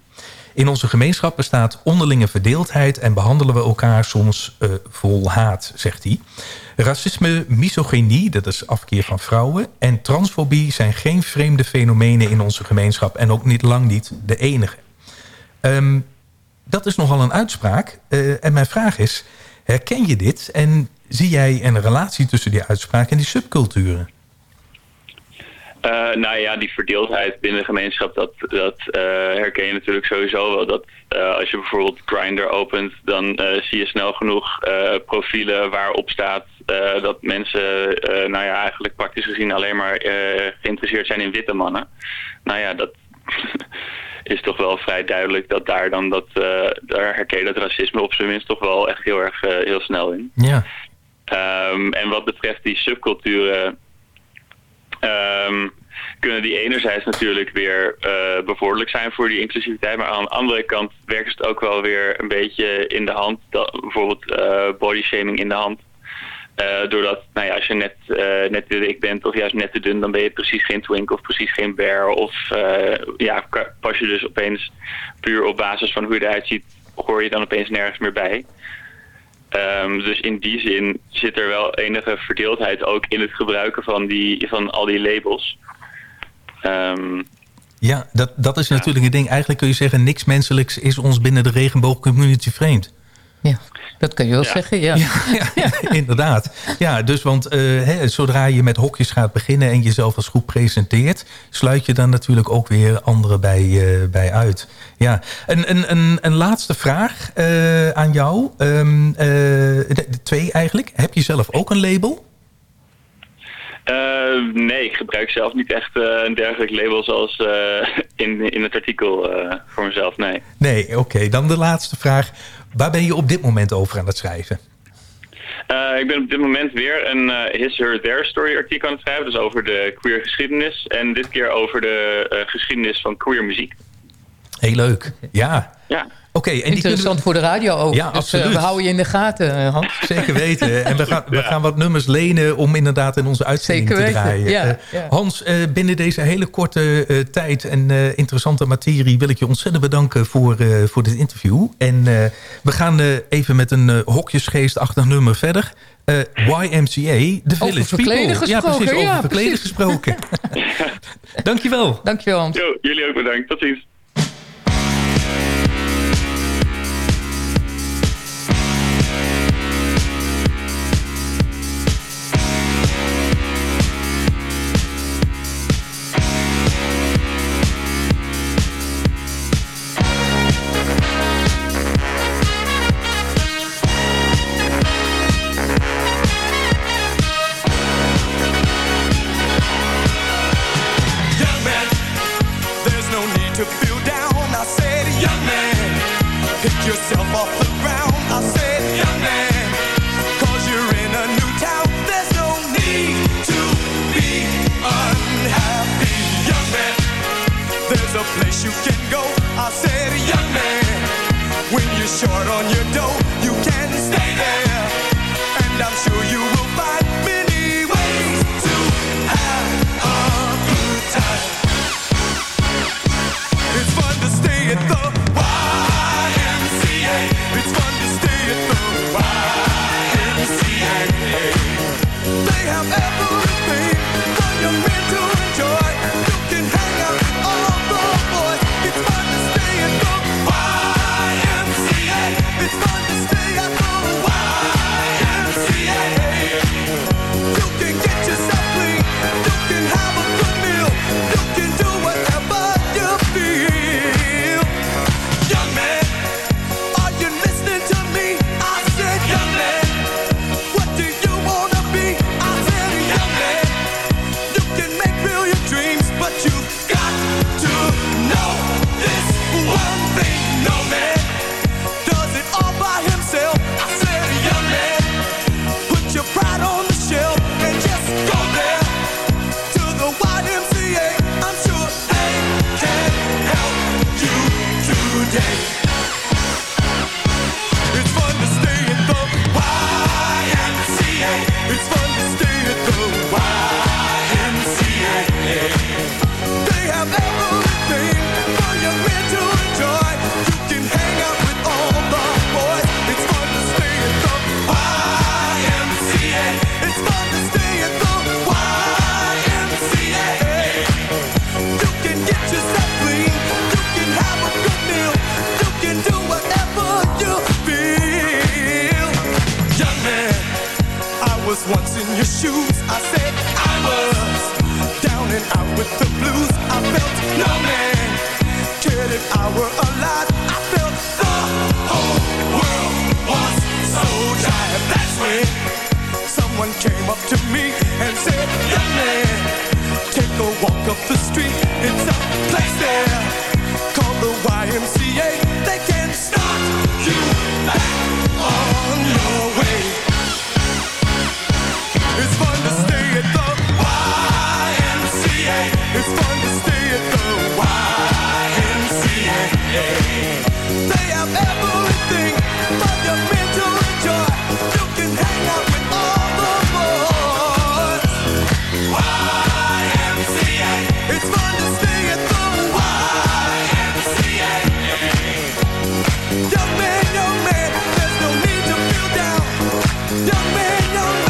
In onze gemeenschap bestaat onderlinge verdeeldheid... en behandelen we elkaar soms uh, vol haat, zegt hij. Racisme, misogynie, dat is afkeer van vrouwen... en transfobie zijn geen vreemde fenomenen in onze gemeenschap... en ook niet lang niet de enige. Um, dat is nogal een uitspraak. Uh, en mijn vraag is, herken je dit... en zie jij een relatie tussen die uitspraak en die subculturen? Uh, nou ja, die verdeeldheid binnen de gemeenschap, dat, dat uh, herken je natuurlijk sowieso wel. Dat uh, als je bijvoorbeeld Grindr opent, dan zie je snel genoeg profielen waarop staat dat mensen, nou ja, eigenlijk praktisch gezien alleen maar geïnteresseerd zijn in witte mannen. Nou ja, dat is toch wel vrij duidelijk dat daar dan dat, daar herken je dat racisme op zijn minst toch wel echt heel erg heel snel in. Ja. Um, en wat betreft die subculturen um, kunnen die enerzijds natuurlijk weer uh, bevorderlijk zijn voor die inclusiviteit. Maar aan de andere kant werkt het ook wel weer een beetje in de hand. Dat, bijvoorbeeld uh, bodyshaming in de hand. Uh, doordat, nou ja, als je net, net te dik bent of juist net te dun, dan ben je precies geen twink of precies geen bear. Of ja, pas je dus opeens puur op basis van hoe je eruit ziet, hoor je dan opeens nergens meer bij. Um, dus in die zin zit er wel enige verdeeldheid ook in het gebruiken van, die, van al die labels. Um, ja, dat, dat is ja. natuurlijk een ding. Eigenlijk kun je zeggen, niks menselijks is ons binnen de regenboogcommunity vreemd. Ja, dat kun je wel ja. zeggen, ja. Ja, ja, inderdaad. Ja, dus want uh, hè, zodra je met hokjes gaat beginnen en jezelf als groep presenteert... sluit je dan natuurlijk ook weer anderen bij, uh, bij uit. Ja, een, een, een, een laatste vraag uh, aan jou. Um, de, de twee eigenlijk. Heb je zelf ook een label? Eh, nee, ik gebruik zelf niet echt uh, een dergelijk label zoals eh, in, in het artikel voor mezelf, nee. Nee, oké. Dan de laatste vraag. Waar ben je op dit moment over aan het schrijven? ik ben op dit moment weer een His, Her, Their Story artikel aan het schrijven. Dus over de queer geschiedenis. En dit keer over de geschiedenis van queer muziek. Heel leuk, ja. Ja okay, Interessant voor de radio ook. Ja, dus eh, absoluut. we houden je in de gaten, eh, Hans. Zeker weten. En we gaan, we gaan wat nummers lenen om inderdaad in onze uitzending te draaien. Ja, eh, ja. Hans, binnen deze hele korte tijd en interessante materie... wil ik je ontzettend bedanken voor, voor dit interview. En we gaan even met een hokjesgeestachtig nummer verder... YMCA, The Village over People. Gesproken, ja, precies, over ja, verkleden gesproken. Dankjewel. Dankjewel. Hans. Jo, jullie ook bedankt. Tot ziens. to me and said, young man, take a walk up the street. Young man,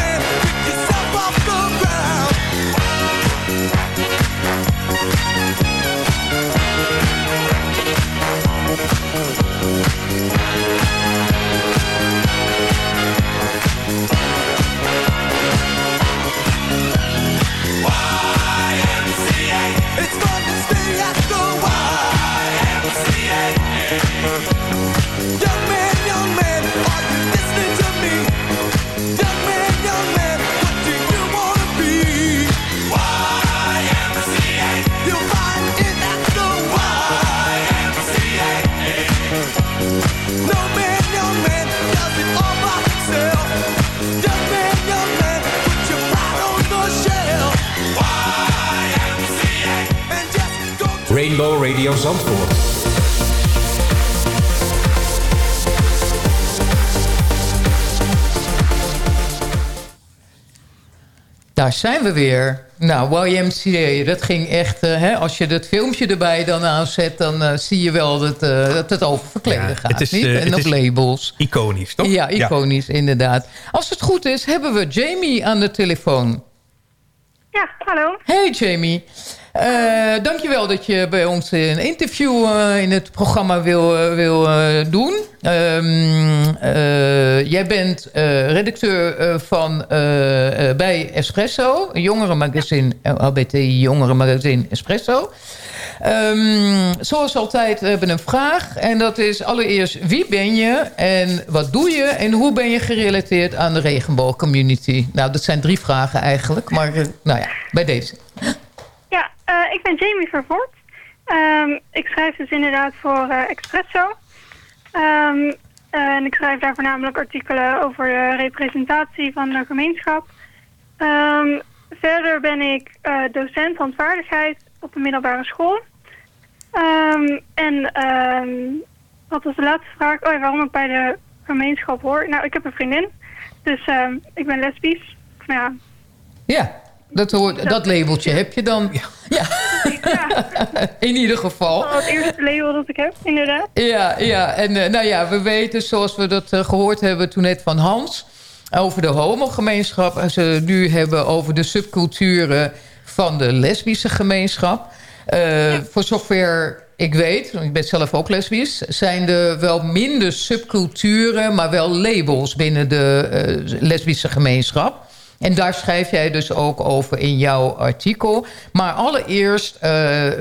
Studio Zandvoort. Daar zijn we weer. Nou, YMCA, dat ging echt... Eh, hè, als je dat filmpje erbij dan aanzet... dan eh, zie je wel dat, eh, het over verkleden gaat. Het is, niet? en op labels. Iconisch, toch? Ja, iconisch, inderdaad. Als het goed is, hebben we Jamie aan de telefoon. Ja, hallo. Hey Jamie. Eh dankjewel dat je bij ons een interview eh, in het programma wil, eh, wil doen. Ehm, eh, jij bent redacteur van, bij Espresso, een jongerenmagazine, LHBT jongerenmagazine Espresso. Ehm, zoals altijd hebben we een vraag. En dat is allereerst wie ben je en wat doe je... en hoe ben je gerelateerd aan de regenboogcommunity? Nou, dat zijn drie vragen eigenlijk. Maar nou ja, bij deze. Eh, ik ben Jamie Vervoort. Ehm, ik schrijf dus inderdaad voor eh, Expresso. Ehm, en ik schrijf daar voornamelijk artikelen over de representatie van de gemeenschap. Ehm, verder ben ik eh, docent handvaardigheid op een middelbare school. En wat was de laatste vraag? Oh waarom ik bij de gemeenschap hoor? Nou, ik heb een vriendin. Dus ik ben lesbisch. Nou ja, Ja, dat, hoort, dat labeltje heb je dan. Ja. In ieder geval. het eerste label dat ik heb, inderdaad. Ja, ja. en eh, nou ja, we weten zoals we dat eh, gehoord hebben toen net van Hans... over de homogemeenschap. En ze nu hebben over de subculturen van de lesbische gemeenschap. Eh, Voor zover ik weet, want ik ben zelf ook lesbisch... zijn er wel minder subculturen, maar wel labels binnen de eh, lesbische gemeenschap... En daar schrijf jij dus ook over in jouw artikel. Maar allereerst eh,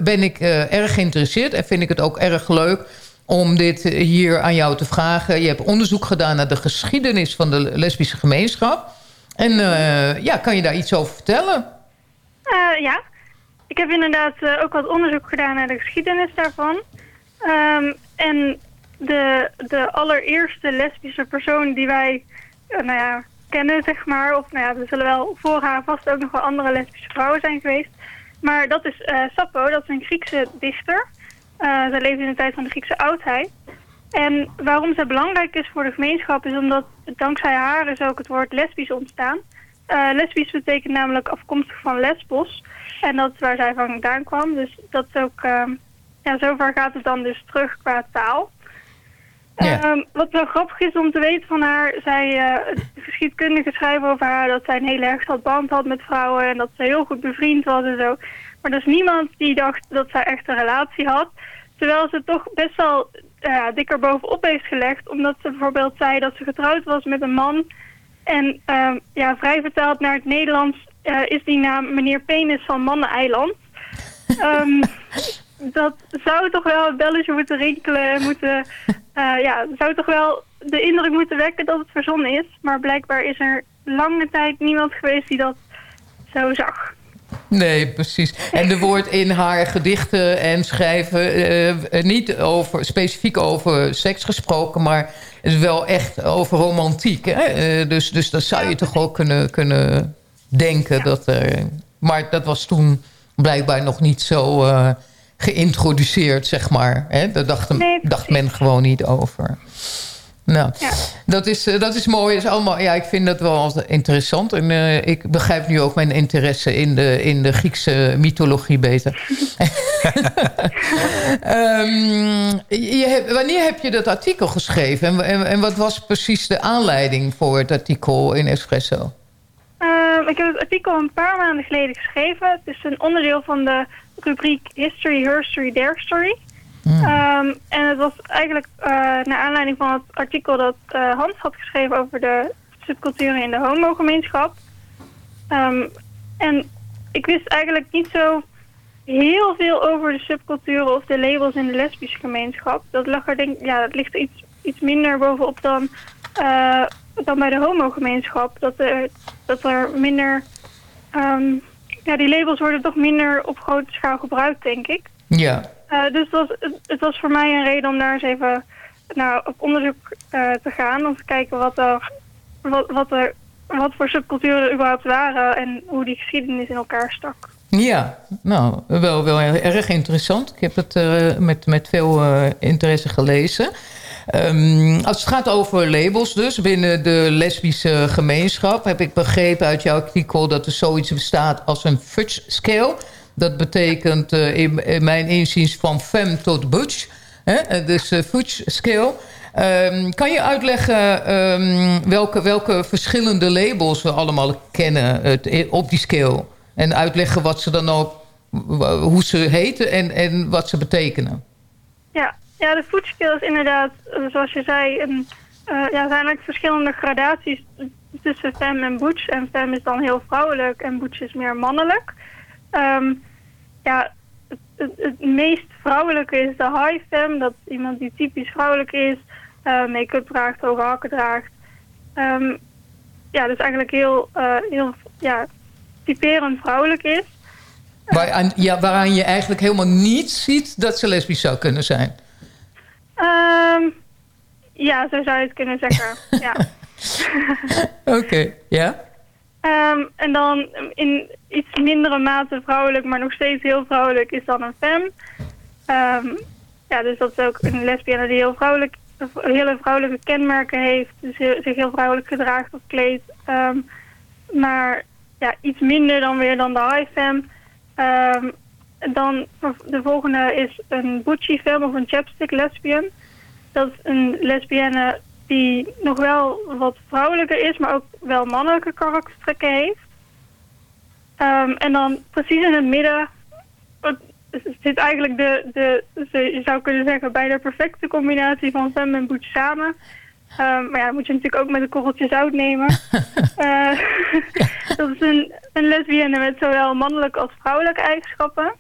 ben ik eh, erg geïnteresseerd en vind ik het ook erg leuk om dit hier aan jou te vragen. Je hebt onderzoek gedaan naar de geschiedenis van de lesbische gemeenschap. En eh, ja, kan je daar iets over vertellen? Eh, ja, ik heb inderdaad eh, ook wat onderzoek gedaan naar de geschiedenis daarvan. Ehm, en de, de allereerste lesbische persoon die wij eh, nou ja, kennen, zeg maar... of nou ja, er zullen wel voor haar vast ook nog wel andere lesbische vrouwen zijn geweest. Maar dat is eh, Sappho, dat is een Griekse dichter. Eh zij leefde in de tijd van de Griekse oudheid. En waarom zij belangrijk is voor de gemeenschap is omdat dankzij haar is ook het woord lesbisch ontstaan. Eh lesbisch betekent namelijk afkomstig van Lesbos. En dat is waar zij vandaan kwam. Dus dat is ook, ehm, ja, zover gaat het dan dus terug qua taal. Ehm, wat wel grappig is om te weten van haar, zij, eh, de geschiedkundigen schrijven over haar dat zij een hele erg band had met vrouwen en dat ze heel goed bevriend was en zo. Maar er is niemand die dacht dat zij echt een relatie had. Terwijl ze toch best wel uh, dikker bovenop heeft gelegd, omdat ze bijvoorbeeld zei dat ze getrouwd was met een man. En ehm, ja, vrij vertaald naar het Nederlands eh, is die naam meneer Penis van Manneneiland. Ehm dat zou toch wel een belletje moeten rinkelen en moeten, eh, ja, zou toch wel de indruk moeten wekken dat het verzonnen is. Maar blijkbaar is er lange tijd niemand geweest die dat zo zag. Nee, precies. En er wordt in haar gedichten en schrijven eh, niet over, specifiek over seks gesproken, maar het is wel echt over romantiek. Hè? Eh, dus, dus dat zou je toch ook kunnen, kunnen denken. Dat er, maar dat was toen blijkbaar nog niet zo eh, geïntroduceerd, zeg maar. Hè? Daar dacht, dacht men gewoon niet over. Nou, dat, is, eh, dat is mooi. Dat is allemaal, ja, ik vind dat wel interessant. En eh, ik begrijp nu ook mijn interesse in de, in de Griekse mythologie beter. Ehm, je wanneer heb je dat artikel geschreven? En, en, en wat was precies de aanleiding voor het artikel in Espresso? Ehm, ik heb het artikel een paar maanden geleden geschreven. Het is een onderdeel van de rubriek History, Her Story, Their Story. Ehm, en het was eigenlijk eh, naar aanleiding van het artikel dat eh, Hans had geschreven over de subculturen in de homogemeenschap. Ehm, en ik wist eigenlijk niet zo heel veel over de subculturen of de labels in de lesbische gemeenschap. Dat, lag er denk, ja, dat ligt er iets, iets minder bovenop dan, eh, dan bij de homogemeenschap. Dat er, dat er minder... ehm, ja, die labels worden toch minder op grote schaal gebruikt, denk ik. Ja. Eh, dus het was, het, was voor mij een reden om daar eens even nou, op onderzoek eh, te gaan. Om te kijken wat, er, wat, wat, er, wat voor subculturen er überhaupt waren en hoe die geschiedenis in elkaar stak. Ja, nou, wel, wel erg interessant. Ik heb het eh, met, met veel interesse gelezen. Ehm, als het gaat over labels dus binnen de lesbische gemeenschap... heb ik begrepen uit jouw artikel dat er zoiets bestaat als een fudge scale. Dat betekent uh, in, mijn inziens van femme tot butch. Hè? Dus uh, fudge scale. Um, kan je uitleggen um, welke, welke verschillende labels we allemaal kennen op die scale? En uitleggen wat ze dan ook, hoe ze heten en, en wat ze betekenen. Ja, ja de scale is inderdaad, zoals je zei, een, uh, ja, zijn eigenlijk verschillende gradaties tussen femme en butch. En femme is dan heel vrouwelijk en butch is meer mannelijk. Um, ja, het, meest vrouwelijke is de high femme. Dat is iemand die typisch vrouwelijk is, uh, make-up draagt, hoge hakken draagt. Um, ja, dus eigenlijk heel, heel ja, typerend vrouwelijk is. Waaraan, ja, waaraan je eigenlijk helemaal niet ziet dat ze lesbisch zou kunnen zijn. Um, ja, zo zou je het kunnen zeggen. ja. Oké, okay, ja. Um, en dan in iets mindere mate vrouwelijk, maar nog steeds heel vrouwelijk, is dan een femme. Um, ja, dus dat is ook een lesbienne die heel vrouwelijk, hele vrouwelijke kenmerken heeft. Dus heel, zich heel vrouwelijk gedraagt of kleedt. Um, maar ja, iets minder dan weer dan de high femme. Dan de volgende is een butchy femme of een chapstick lesbian. Dat is een lesbienne die nog wel wat vrouwelijker is, maar ook wel mannelijke karaktertrekken heeft. Um, en dan precies in het midden zit eigenlijk de, de, je zou kunnen zeggen, bij de perfecte combinatie van femme en butch samen. Um, maar ja, dat moet je natuurlijk ook met een korreltje zout nemen. uh, dat is een, een lesbienne met zowel mannelijke als vrouwelijke eigenschappen.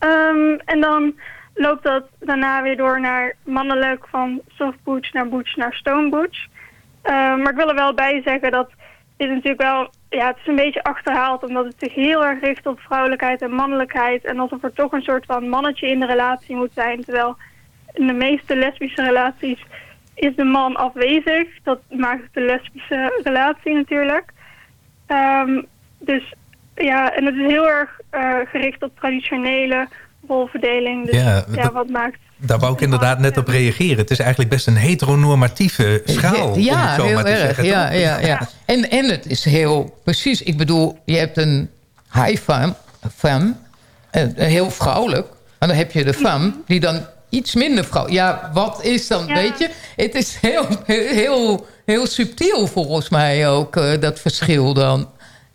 Um, en dan loopt dat daarna weer door naar mannelijk van soft butch naar butch naar stone butch. Uh, maar ik wil er wel bij zeggen dat dit natuurlijk wel, ja, het is een beetje achterhaald omdat het zich heel erg richt op vrouwelijkheid en mannelijkheid. En alsof er toch een soort van mannetje in de relatie moet zijn. Terwijl in de meeste lesbische relaties is de man afwezig. Dat maakt de lesbische relatie natuurlijk. Um, dus ja, en het is heel erg uh, gericht op traditionele rolverdeling. Dus ja, ja wat maakt... Daar wou ik inderdaad net op reageren. Het is eigenlijk best een heteronormatieve schaal. Ja, om het zo heel maar te erg. zeggen, Ja, ja, ja. En, en het is heel precies. Ik bedoel, je hebt een high femme, femme eh, heel vrouwelijk. En dan heb je de femme die dan iets minder vrouw. Ja, wat is dan, Ja. weet je? Het is heel, heel, heel subtiel volgens mij ook, eh, dat verschil dan.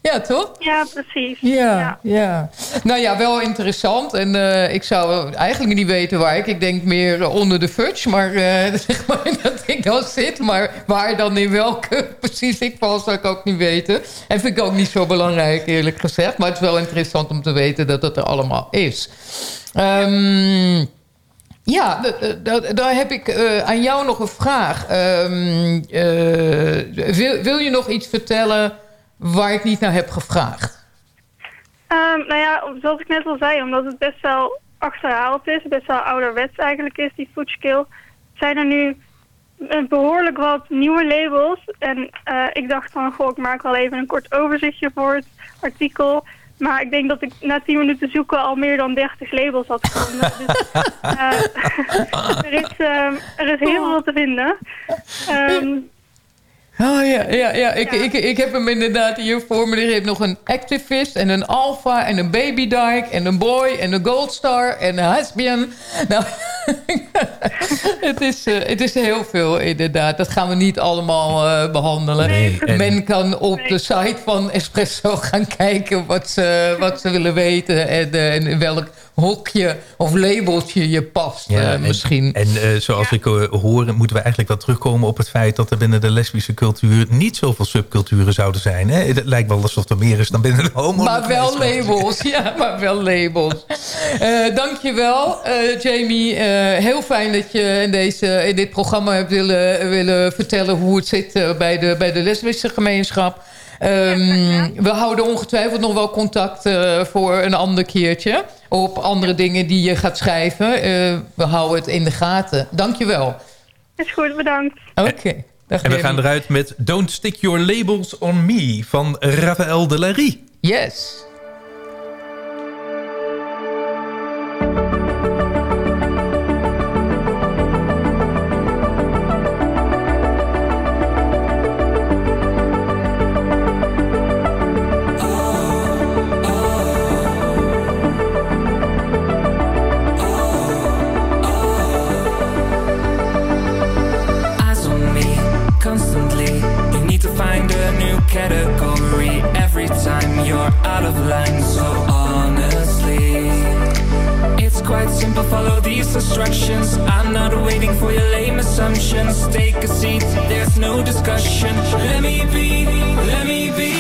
Ja, toch? Ja, precies. Ja, ja. Nou ja, wel interessant. En eh, ik zou eigenlijk niet weten waar ik. Ik denk meer onder de fudge, maar, eh, zeg maar dat ik dan zit. Maar waar dan in welke precies ik val, zou ik ook niet weten. En vind ik ook niet zo belangrijk, eerlijk gezegd. Maar het is wel interessant om te weten dat het er allemaal is. Ehm, ja, daar heb ik eh, aan jou nog een vraag. Ehm, eh, wil, wil je nog iets vertellen waar ik niet naar heb gevraagd? Um, nou ja, zoals ik net al zei, omdat het best wel achterhaald is, best wel ouderwets eigenlijk is, die foodskill, zijn er nu eh, behoorlijk wat nieuwe labels. En uh, ik dacht van, goh, ik maak wel even een kort overzichtje voor het artikel. Maar ik denk dat ik na 10 minuten zoeken al meer dan 30 labels had gevonden. dus, uh, er, is, um, er is heel veel te vinden. Um, Oh ja, ja, ja. Ik, Ik, ik heb hem inderdaad hier voor me. Er heeft nog een activist en een alpha en een baby dyke en een boy en een gold star en een lesbian. Nou, het, is, uh, het is heel veel inderdaad. Dat gaan we niet allemaal uh, behandelen. Nee, Men kan op de site van Espresso gaan kijken wat ze, wat ze willen weten. En, uh, en in welk hokje of labeltje je past Ja, uh, en- misschien. En eh, zoals ik eh, hoor, moeten we eigenlijk wel terugkomen op het feit... dat er binnen de lesbische cultuur niet zoveel subculturen zouden zijn. Hè? Het lijkt wel alsof er meer is dan binnen de homo. Maar wel labels, ja, maar wel labels. Uh, dankjewel, uh, Jamie. Uh, heel fijn dat je in, deze, in dit programma hebt willen, willen vertellen... hoe het zit uh, bij, de, bij de lesbische gemeenschap. Um, we houden ongetwijfeld nog wel contact uh, voor een ander keertje... op andere dingen die je gaat schrijven. Uh, we houden het in de gaten. Dankjewel. is goed, bedankt. Oké. Okay. En we gaan eruit met Don't Stick Your Labels on Me van Raphaël Delarie. Yes. find a new category every time you're out of line So honestly, it's quite simple, follow these instructions. I'm not waiting for your lame assumptions. Take a seat, there's no discussion. Let me be, let me be.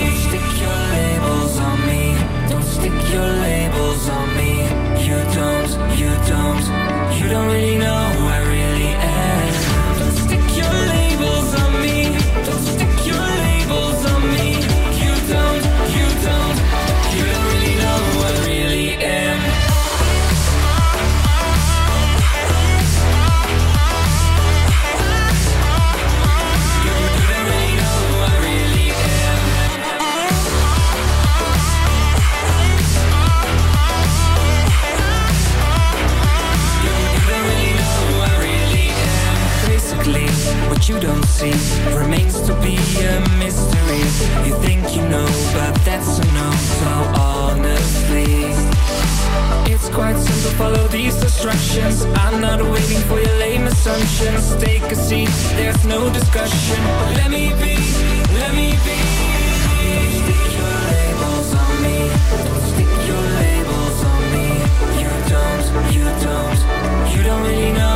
Don't stick your labels on me. Don't stick your labels on me. You don't, you don't, you don't really know see remains to be a mystery. You think you know, but that's a no. So honestly, it's quite simple. Follow these instructions. I'm not waiting for your lame assumptions. Take a seat. There's no discussion. Let me be. Let me be. Don't stick your labels on me. Don't stick your labels on me. You don't. You don't. You don't really know